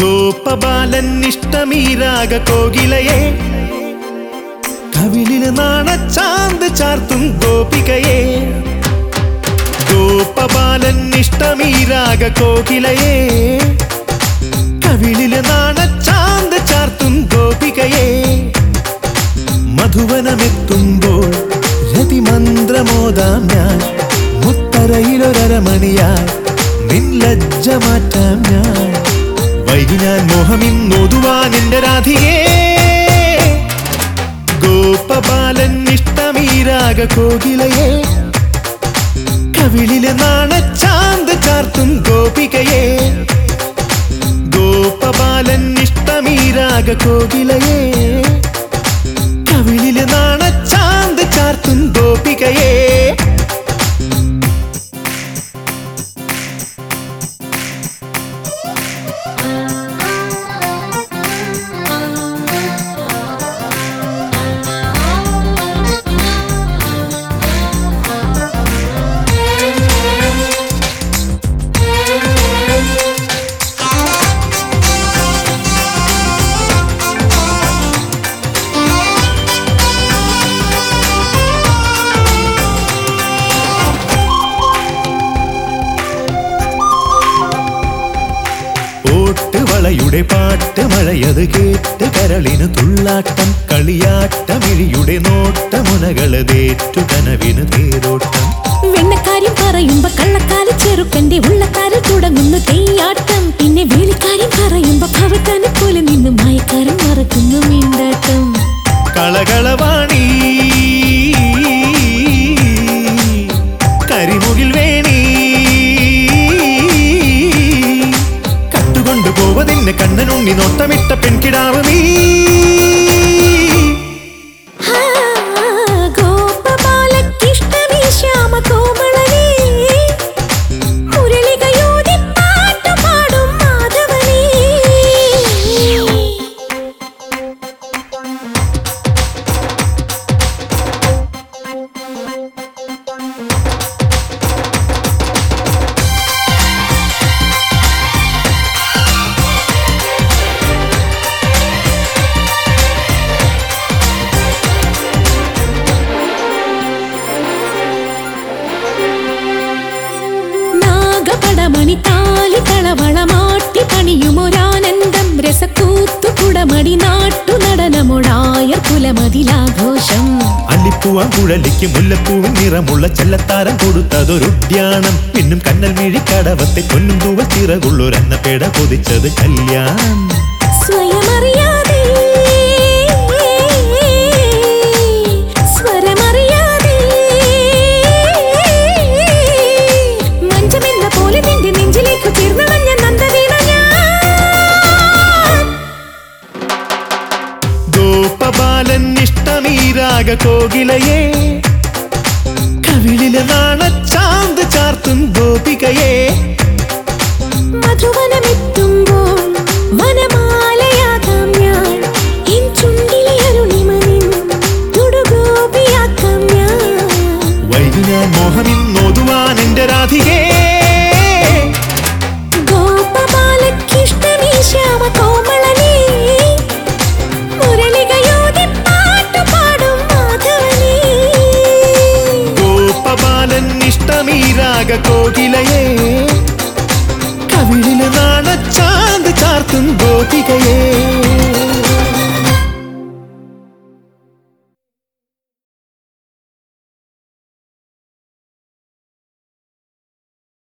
ഗോപബാലൻ ഇഷ്ടമീരാക കോകിലയെ. കവിളിൽ നാണച്ചാന്ത് ചാർത്തും ഗോപികയെ. ഗോപബാലൻ ഇഷ്ടമീരാക കോകിലയെ. കവിളിൽ നാണച്ചാന്ത് ചാർത്തും ഗോപികയെ. മധുവനമെത്തുമ്പോൾ രതിമന്ത്രമോദാം ഞാൻ. മുത്തറയിലൊരമണിയായി നിൻ ലജ്ജ മാറ്റാം ഞാൻ. വൈകി ഞാൻ മോഹമിന്നൊതുവാൻ നിന്റെ രാധികേ. ഗോപബാലൻ ഇഷ്ടമീരാഗ കോകിലയെ. കവിളിലെ നാണച്ചാന്ത് ചാർത്തും ഗോപികയെ. ഗോപബാലൻ ഇഷ്ടമീരാഗ കോകിലയെ. മഴയത് കേട്ട് കരളിന് തുള്ളാട്ടം കളിയാട്ടമിഴിയുടെ നോട്ടമുനകൾ തേറ്റു കനവിന് തേരോട്ടം വെണ്ണക്കാര്യം പറയുമ്പോ കള്ളക്കാരി ചെറുക്കന്റെ ഉള്ളക്കാരിൽ തുടങ്ങുന്നു. കണ്ണനുണ്ണി നോട്ടമിട്ട പെൺകിടാവ് നീ. കുലമതിലാഘോഷം അല്ലിപ്പൂവാൻ കുഴലിക്ക് മുല്ലപ്പൂവും നിറമുള്ള ചെല്ലത്താരം കൊടുത്തതൊരുദ്യാനം പിന്നും കണ്ണൽ മിഴിക്കടവത്തെ പൊന്നും തൂവൽ ചിറകുള്ളൊരന്നപ്പേട കൊതിച്ചത് കല്യാണം. സ്വയമറിയാതെ ഇഷ്ടമീരാഗ കോകിലയെ കവിളിലെ ചാന്ത് ചാർത്തും ഗോപികയെ. മധുവനമെത്തുമ്പോൾ വനമാലയാകാം ഞാൻ. എൻ ചുണ്ടിലെ അരുണിമനിൻ തുടുഗോപിയാക്കാം ഞാൻ. വൈകി ഞാൻ മോഹമിന്നൊതുവാൻ എന്റെ രാധികേ. ഗോപബാലൻ ഇഷ്ടമീരാഗ കോകിലയെ കവിളിലെ നാണച്ചാന്ത് ചാർത്തും ഗോപികയെ.